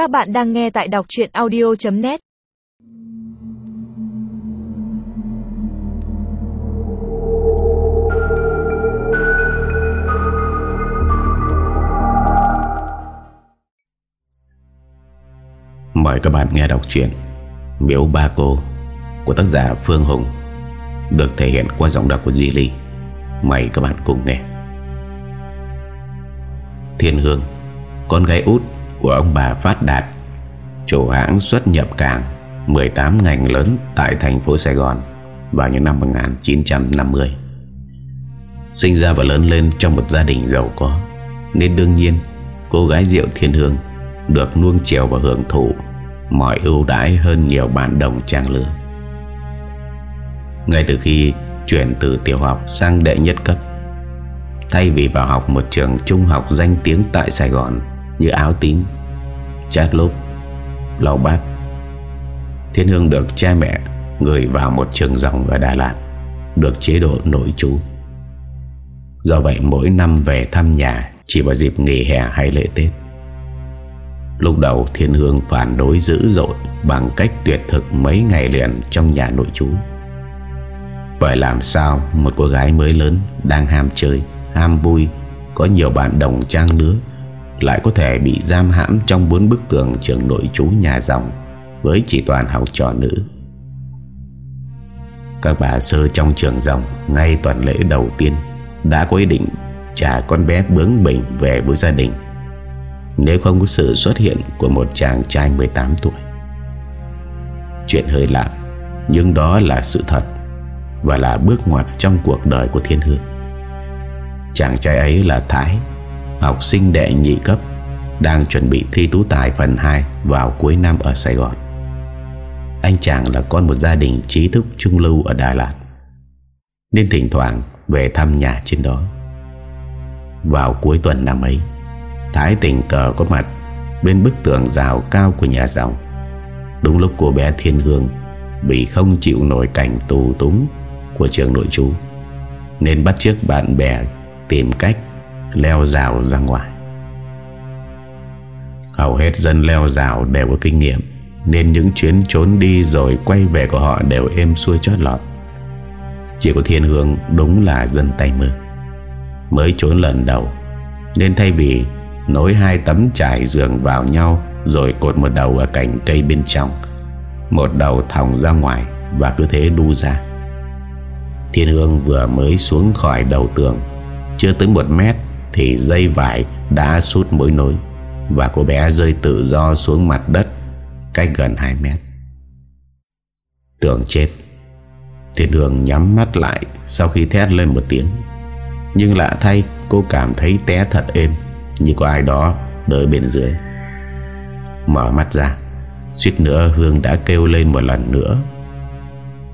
Các bạn đang nghe tại đọc chuyện audio.net Mời các bạn nghe đọc truyện Miếu Ba Cô của tác giả Phương Hùng được thể hiện qua giọng đọc của Duy Ly. Mời các bạn cùng nghe. Thiên Hương, con gái út của ông bà Phát Đạt, chủ hãng xuất nhập cảng 18 ngành lớn tại thành phố Sài Gòn vào những năm 1950. Sinh ra và lớn lên trong một gia đình giàu có, nên đương nhiên cô gái Diệu Thiên Hương được nuông chiều và hưởng thụ mọi ưu đãi hơn nhiều bạn đồng trang lứa. Ngay từ khi chuyển từ tiểu học sang đệ nhất cấp, thay vì vào học một trường trung học danh tiếng tại Sài Gòn như Áo Tím, Chát lốp, lau Bát, Thiên Hương được cha mẹ gửi vào một trường dòng ở Đà Lạt, được chế độ nội trú. Do vậy mỗi năm về thăm nhà chỉ vào dịp nghỉ hè hay lễ Tết. Lúc đầu Thiên Hương phản đối dữ dội Bằng cách tuyệt thực mấy ngày liền trong nhà nội trú Vậy làm sao một cô gái mới lớn Đang ham chơi, ham vui Có nhiều bạn đồng trang lứa lại có thể bị giam hãm Trong bốn bức tường trường nội trú nhà dòng Với chỉ toàn học trò nữ Các bà sơ trong trường dòng Ngay tuần lễ đầu tiên Đã có ý định trả con bé bướng bỉnh về với gia đình nếu không có sự xuất hiện của một chàng trai 18 tuổi. Chuyện hơi lạ, nhưng đó là sự thật và là bước ngoặt trong cuộc đời của Thiên Hương. Chàng trai ấy là Thái, học sinh đệ nhị cấp, đang chuẩn bị thi tú tài phần 2 vào cuối năm ở Sài Gòn. Anh chàng là con một gia đình trí thức trung lưu ở Đà Lạt, nên thỉnh thoảng về thăm nhà trên đó. Vào cuối tuần năm ấy, Thái tình cờ có mặt Bên bức tường rào cao của nhà dòng Đúng lúc cô bé Thiên Hương Bị không chịu nổi cảnh tù túng Của trường nội trú Nên bắt chước bạn bè Tìm cách leo rào ra ngoài. Hầu hết dân leo rào đều có kinh nghiệm, Nên những chuyến trốn đi rồi quay về của họ đều êm xuôi chót lọt. Chỉ có Thiên Hương đúng là dân tay mơ. Mới trốn lần đầu, Nên thay vì Nối hai tấm trải giường vào nhau Rồi cột một đầu ở cành cây bên trong, Một đầu thòng ra ngoài Và cứ thế đu ra. Thiên Hương vừa mới xuống khỏi đầu tường, Chưa tới một mét thì dây vải đã sút mối nối Và cô bé rơi tự do xuống mặt đất Cách gần 2 mét. Tưởng chết, Thiên Hương nhắm mắt lại Sau khi thét lên một tiếng. Nhưng lạ thay, cô cảm thấy té thật êm, như có ai đó đợi bên dưới. Mở mắt ra, Suýt nữa Hương đã kêu lên một lần nữa.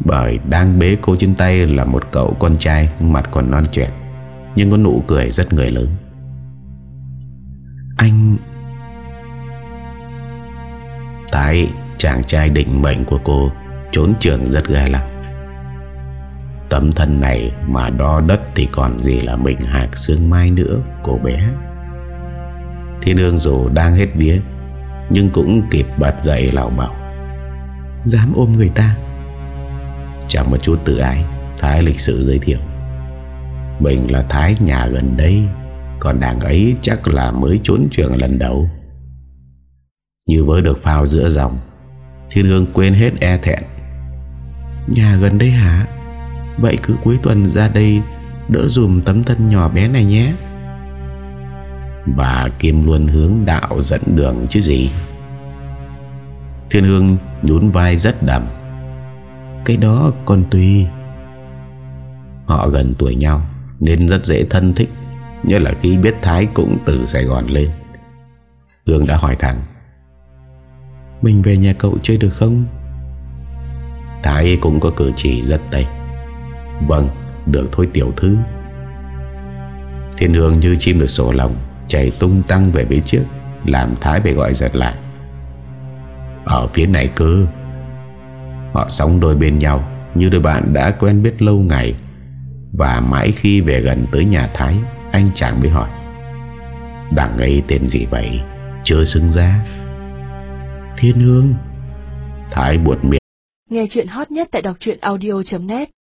Bởi đang bế cô trên tay là một cậu con trai, Mặt còn non trẻ. Nhưng có nụ cười rất người lớn. Anh Thái, chàng trai định mệnh của cô Trốn trường rất gai lắm. Tấm thân này mà đo đất thì còn gì là mình hạc xương mai nữa, Cô bé. Thiên Hương dù đang hết vía, Nhưng cũng kịp bật dậy lào bảo Dám ôm người ta? Chẳng một chút tự ái, Thái lịch sự giới thiệu. Mình là Thái nhà gần đây, Còn đảng ấy chắc là mới trốn trường lần đầu. Như với được phao giữa dòng, Thiên Hương quên hết e thẹn. Nhà gần đây hả? Vậy cứ cuối tuần ra đây, Đỡ dùm tấm thân nhỏ bé này nhé. Bà Kim luôn hướng đạo dẫn đường chứ gì. Thiên Hương nhún vai rất đầm Cái đó còn tùy. Họ gần tuổi nhau. Nên rất dễ thân thích Như là khi biết Thái cũng từ Sài Gòn lên. Hương đã hỏi thẳng Mình về nhà cậu chơi được không? Thái cũng có cử chỉ rất tây Vâng Được thôi tiểu thư. Thiên Hương như chim được sổ lòng Chạy tung tăng về phía trước Làm Thái phải gọi giật lại. Ở phía này cơ. Họ sống đôi bên nhau Như đôi bạn đã quen biết lâu ngày và mãi khi về gần tới nhà Thái, Anh chàng mới hỏi Đằng ấy tên gì vậy? Chưa xưng ra. Thiên Hương. Thái buồn miệng. Nghe chuyện hot nhất tại đọc audio.net